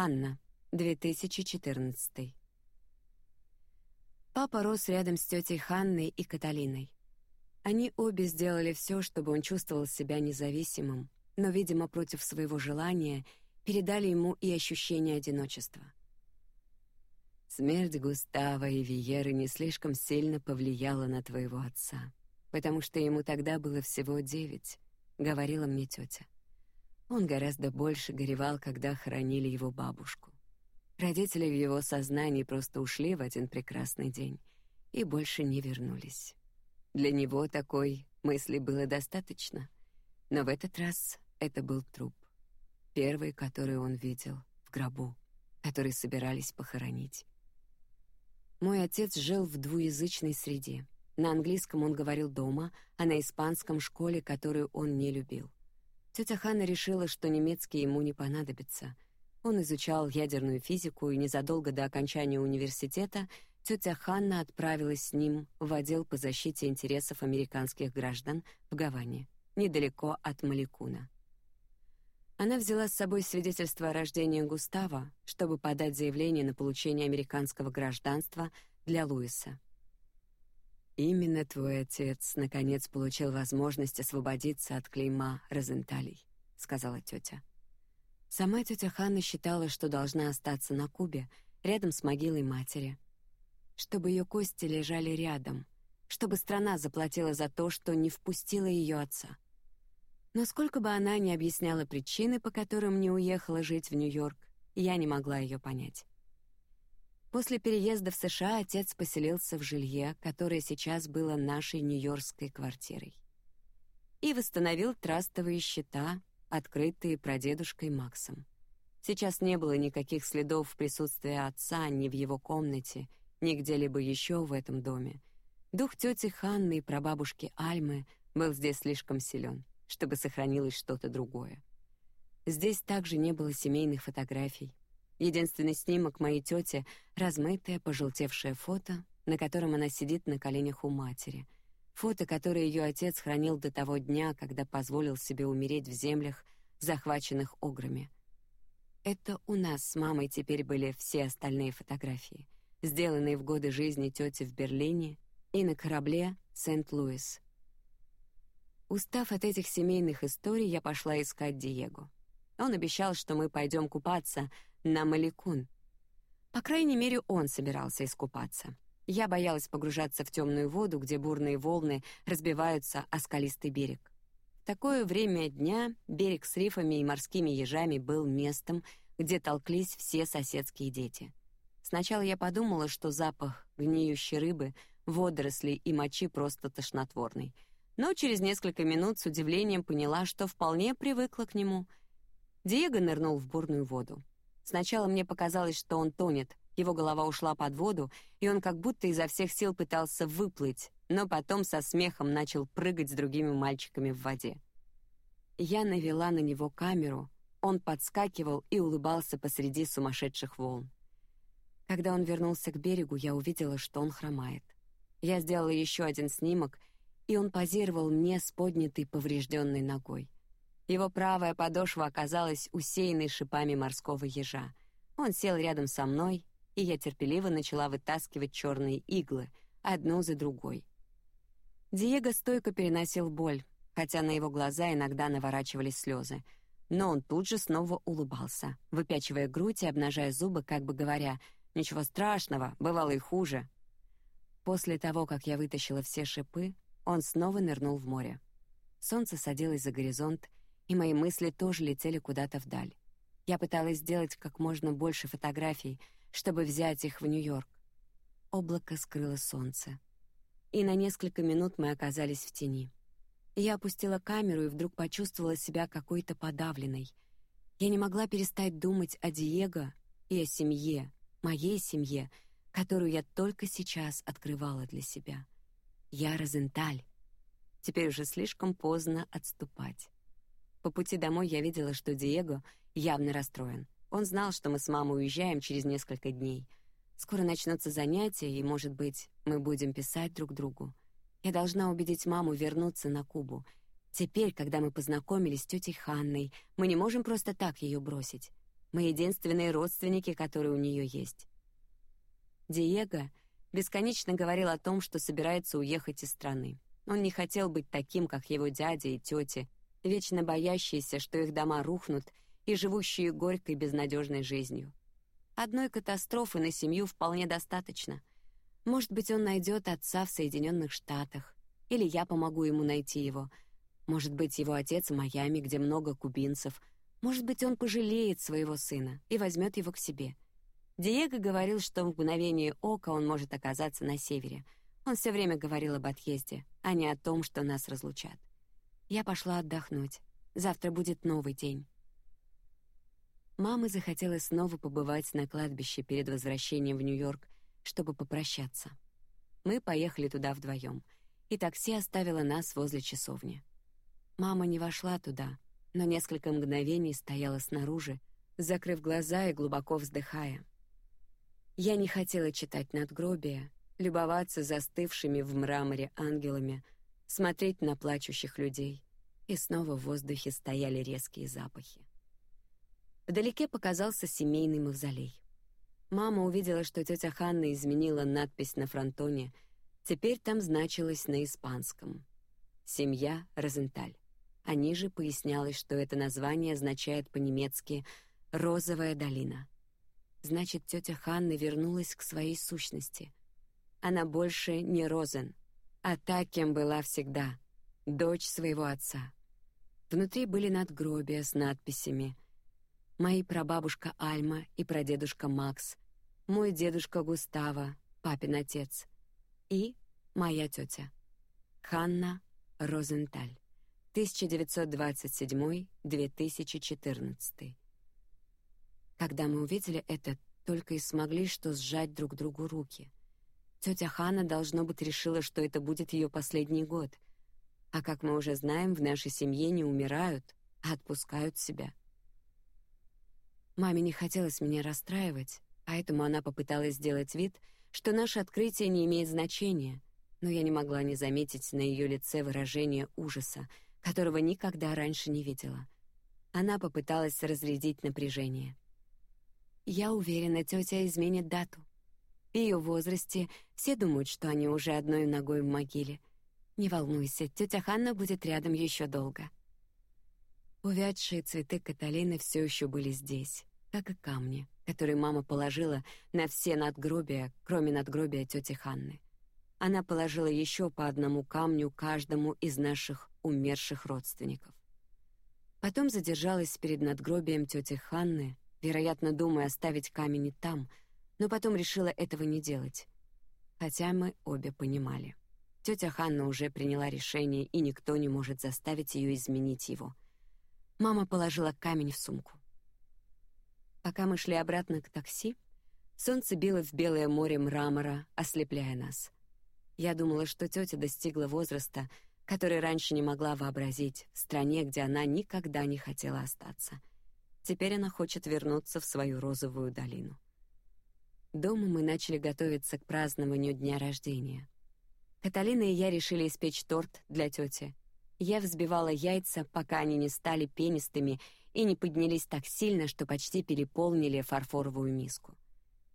Анна, 2014. Папа рос рядом с тетей Ханной и Каталиной. Они обе сделали все, чтобы он чувствовал себя независимым, но, видимо, против своего желания передали ему и ощущение одиночества. Смерть Густава и Виеры не слишком сильно повлияла на твоего отца, потому что ему тогда было всего девять, говорила мне тетя. Он гораздо больше горевал, когда хоронили его бабушку. Родители в его сознании просто ушли в один прекрасный день и больше не вернулись. Для него такой мысли было достаточно, но в этот раз это был труп, первый, который он видел в гробу, который собирались похоронить. Мой отец жил в двуязычной среде. На английском он говорил дома, а на испанском школе, которую он не любил. Тетя Ханна решила, что немецкий ему не понадобится — он изучал ядерную физику, и незадолго до окончания университета тетя Ханна отправилась с ним в отдел по защите интересов американских граждан в Гаване, недалеко от Маликуна. Она взяла с собой свидетельство о рождении Густава, чтобы подать заявление на получение американского гражданства для Луиса. Именно твой отец наконец получил возможность освободиться от клейма Розенталей, сказала тетя. Сама тетя Ханна считала, что должна остаться на Кубе, рядом с могилой матери, чтобы ее кости лежали рядом, чтобы страна заплатила за то, что не впустила ее отца. Но сколько бы она ни объясняла причины, по которым не уехала жить в Нью-Йорк, я не могла ее понять. После переезда в США отец поселился в жилье, которое сейчас было нашей нью-йоркской квартирой, и восстановил трастовые счета, открытые прадедушкой Максом. Сейчас не было никаких следов присутствия отца ни в его комнате, ни где-либо еще в этом доме. Дух тети Ханны и прабабушки Альмы был здесь слишком силен, чтобы сохранилось что-то другое. Здесь также не было семейных фотографий. Единственный снимок моей тети — размытое, пожелтевшее фото, на котором она сидит на коленях у матери — Фото, которое ее отец хранил до того дня, когда позволил себе умереть в землях, захваченных ограми. Это у нас с мамой теперь были все остальные фотографии, сделанные в годы жизни тети в Берлине и на корабле Сент-Луис. Устав от этих семейных историй, я пошла искать Диего. Он обещал, что мы пойдем купаться на Маликун. По крайней мере, он собирался искупаться. Я боялась погружаться в темную воду, где бурные волны разбиваются о скалистый берег. Такое время дня берег с рифами и морскими ежами был местом, где толклись все соседские дети. Сначала я подумала, что запах гниющей рыбы, водорослей и мочи просто тошнотворный, но через несколько минут с удивлением поняла, что вполне привыкла к нему. Диего нырнул в бурную воду. Сначала мне показалось, что он тонет, его голова ушла под воду, и он как будто изо всех сил пытался выплыть, но потом со смехом начал прыгать с другими мальчиками в воде. Я навела на него камеру, он подскакивал и улыбался посреди сумасшедших волн. Когда он вернулся к берегу, я увидела, что он хромает. Я сделала еще один снимок, и он позировал мне с поднятой поврежденной ногой. Его правая подошва оказалась усеянной шипами морского ежа. Он сел рядом со мной и я терпеливо начала вытаскивать черные иглы, одну за другой. Диего стойко переносил боль, хотя на его глаза иногда наворачивались слезы, но он тут же снова улыбался, выпячивая грудь и обнажая зубы, как бы говоря: "Ничего страшного, бывало и хуже". После того, как я вытащила все шипы, он снова нырнул в море. Солнце садилось за горизонт, и мои мысли тоже летели куда-то вдаль. Я пыталась сделать как можно больше фотографий, чтобы взять их в Нью-Йорк. Облако скрыло солнце, и на несколько минут мы оказались в тени. Я опустила камеру и вдруг почувствовала себя какой-то подавленной. Я не могла перестать думать о Диего и о семье, моей семье, которую я только сейчас открывала для себя. Я Розенталь. Теперь уже слишком поздно отступать. По пути домой я видела, что Диего явно расстроен. Он знал, что мы с мамой уезжаем через несколько дней. Скоро начнутся занятия, и, может быть, мы будем писать друг другу. Я должна убедить маму вернуться на Кубу. Теперь, когда мы познакомились с тетей Ханной, мы не можем просто так ее бросить. Мы единственные родственники, которые у нее есть. Диего бесконечно говорил о том, что собирается уехать из страны. Он не хотел быть таким, как его дядя и тети, вечно боящиеся, что их дома рухнут, и живущие горькой безнадежной жизнью. Одной катастрофы на семью вполне достаточно. Может быть, он найдет отца в Соединенных Штатах, или я помогу ему найти его. Может быть, его отец в Майами, где много кубинцев. Может быть, он пожалеет своего сына и возьмет его к себе. Диего говорил, что в мгновение ока он может оказаться на севере. Он все время говорил об отъезде, а не о том, что нас разлучат. Я пошла отдохнуть. Завтра будет новый день. Мама захотела снова побывать на кладбище перед возвращением в Нью-Йорк, чтобы попрощаться. Мы поехали туда вдвоем, и такси оставило нас возле часовни. Мама не вошла туда, но несколько мгновений стояла снаружи, закрыв глаза и глубоко вздыхая. Я не хотела читать надгробия, любоваться застывшими в мраморе ангелами, смотреть на плачущих людей, и снова в воздухе стояли резкие запахи. Вдалеке показался семейный мавзолей. Мама увидела, что тетя Ханна изменила надпись на фронтоне. Теперь там значилось на испанском: "Семья Розенталь". А ниже пояснялось, что это название означает по-немецки "розовая долина". Значит, тетя Ханна вернулась к своей сущности. Она больше не Розен, а та, кем была всегда, дочь своего отца. Внутри были надгробия с надписями мои прабабушка Альма и прадедушка Макс, мой дедушка Густаво, папин отец, и моя тетя Ханна Розенталь, 1927-2014. Когда мы увидели это, только и смогли что сжать друг другу руки. Тетя Ханна должно быть решила, что это будет ее последний год, а как мы уже знаем, в нашей семье не умирают, а отпускают себя. Маме не хотелось меня расстраивать, поэтому она попыталась сделать вид, что наше открытие не имеет значения, но я не могла не заметить на ее лице выражение ужаса, которого никогда раньше не видела. Она попыталась разрядить напряжение. Я уверена, тетя изменит дату. В ее возрасте все думают, что они уже одной ногой в могиле. Не волнуйся, тетя Ханна будет рядом еще долго. Увядшие цветы Каталины все еще были здесь как и камни, которые мама положила на все надгробия, кроме надгробия тети Ханны. Она положила еще по одному камню каждому из наших умерших родственников. Потом задержалась перед надгробием тети Ханны, вероятно, думая оставить камень там, но потом решила этого не делать. Хотя мы обе понимали. Тетя Ханна уже приняла решение, и никто не может заставить ее изменить его. Мама положила камень в сумку. Пока мы шли обратно к такси, солнце било в белое море мрамора, ослепляя нас. Я думала, что тетя достигла возраста, который раньше не могла вообразить, в стране, где она никогда не хотела остаться. Теперь она хочет вернуться в свою розовую долину. Дома мы начали готовиться к празднованию дня рождения. Каталина и я решили испечь торт для тети. Я взбивала яйца, пока они не стали пенистыми и не поднялись так сильно, что почти переполнили фарфоровую миску.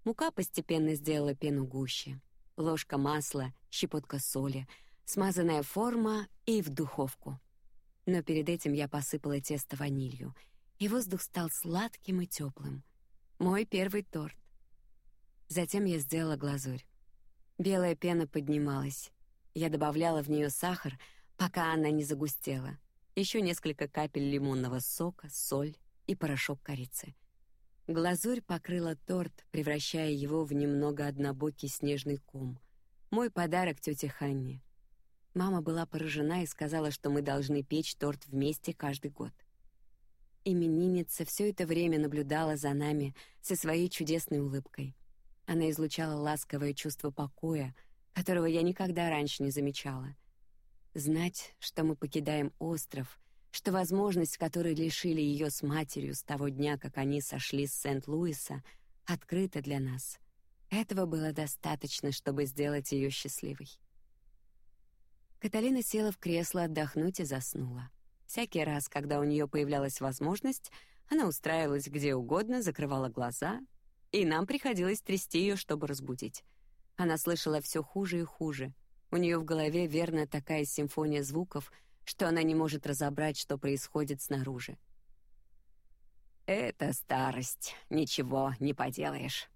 Мука постепенно сделала пену гуще. Ложка масла, щепотка соли, смазанная форма и в духовку. Но перед этим я посыпала тесто ванилью, и воздух стал сладким и теплым. Мой первый торт. Затем я сделала глазурь. Белая пена поднималась. Я добавляла в нее сахар, пока она не загустела еще несколько капель лимонного сока, соль и порошок корицы. Глазурь покрыла торт, превращая его в немного однобокий снежный ком. Мой подарок тете Ханне. Мама была поражена и сказала, что мы должны печь торт вместе каждый год. Именинница все это время наблюдала за нами со своей чудесной улыбкой. Она излучала ласковое чувство покоя, которого я никогда раньше не замечала. Знать, что мы покидаем остров, что возможность, которой лишили ее с матерью с того дня, как они сошли с Сент-Луиса, открыта для нас. Этого было достаточно, чтобы сделать ее счастливой. Каталина села в кресло отдохнуть и заснула. Всякий раз, когда у нее появлялась возможность, Она устраивалась где угодно, закрывала глаза, и нам приходилось трясти ее, чтобы разбудить. Она слышала все хуже и хуже. У нее в голове верно такая симфония звуков, что она не может разобрать, что происходит снаружи. Это старость, ничего не поделаешь,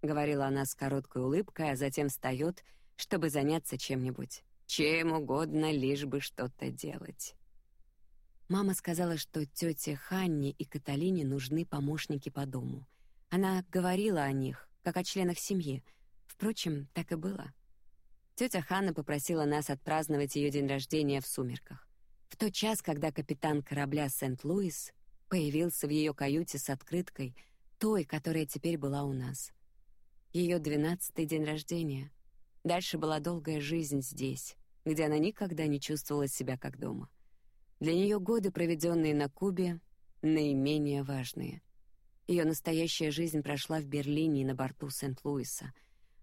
говорила она с короткой улыбкой, а затем встает, чтобы заняться чем-нибудь, чем угодно, лишь бы что-то делать. Мама сказала, что тете Ханне и Каталине нужны помощники по дому. Она говорила о них, как о членах семьи. Впрочем, так и было. Тетя Ханна попросила нас отпраздновать ее день рождения в сумерках. В тот час, когда капитан корабля Сент-Луис появился в ее каюте с открыткой, той, которая теперь была у нас. Ее двенадцатый день рождения. Дальше была долгая жизнь здесь, где она никогда не чувствовала себя как дома. Для нее годы, проведенные на Кубе, наименее важные. Ее настоящая жизнь прошла в Берлине и на борту Сент-Луиса.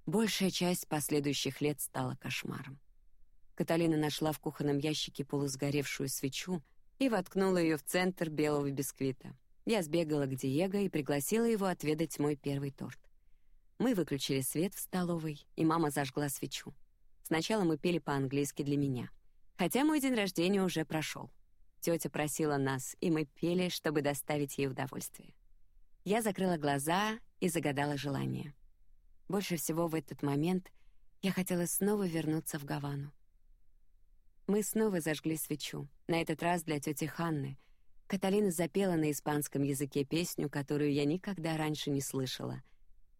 Большая часть последующих лет стала кошмаром. Каталина нашла в кухонном ящике полусгоревшую свечу и воткнула ее в центр белого бисквита. Я сбегала к Диего и пригласила его отведать мой первый торт. Мы выключили свет в столовой, и мама зажгла свечу. Сначала мы пели по-английски для меня, хотя мой день рождения уже прошел. Тетя просила нас, и мы пели, чтобы доставить ей удовольствие. Я закрыла глаза и загадала желание. Больше всего в этот момент я хотела снова вернуться в Гавану. Мы снова зажгли свечу, на этот раз для тети Ханны. Каталина запела на испанском языке песню, которую я никогда раньше не слышала.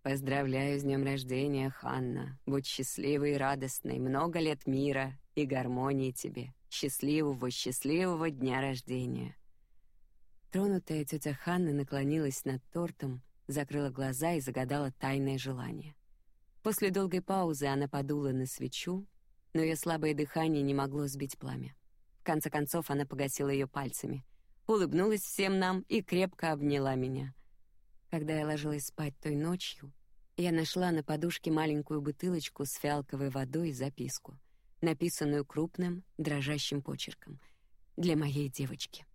Поздравляю с днем рождения, Ханна. Будь счастливой и радостной, много лет мира и гармонии тебе. Счастливого, счастливого дня рождения. Тронутая тетя Ханна наклонилась над тортом, закрыла глаза и загадала тайное желание. После долгой паузы она подула на свечу, но ее слабое дыхание не могло сбить пламя. В конце концов она погасила ее пальцами, улыбнулась всем нам и крепко обняла меня. Когда я ложилась спать той ночью, я нашла на подушке маленькую бутылочку с фиалковой водой и записку — написанную крупным, дрожащим почерком для моей девочки.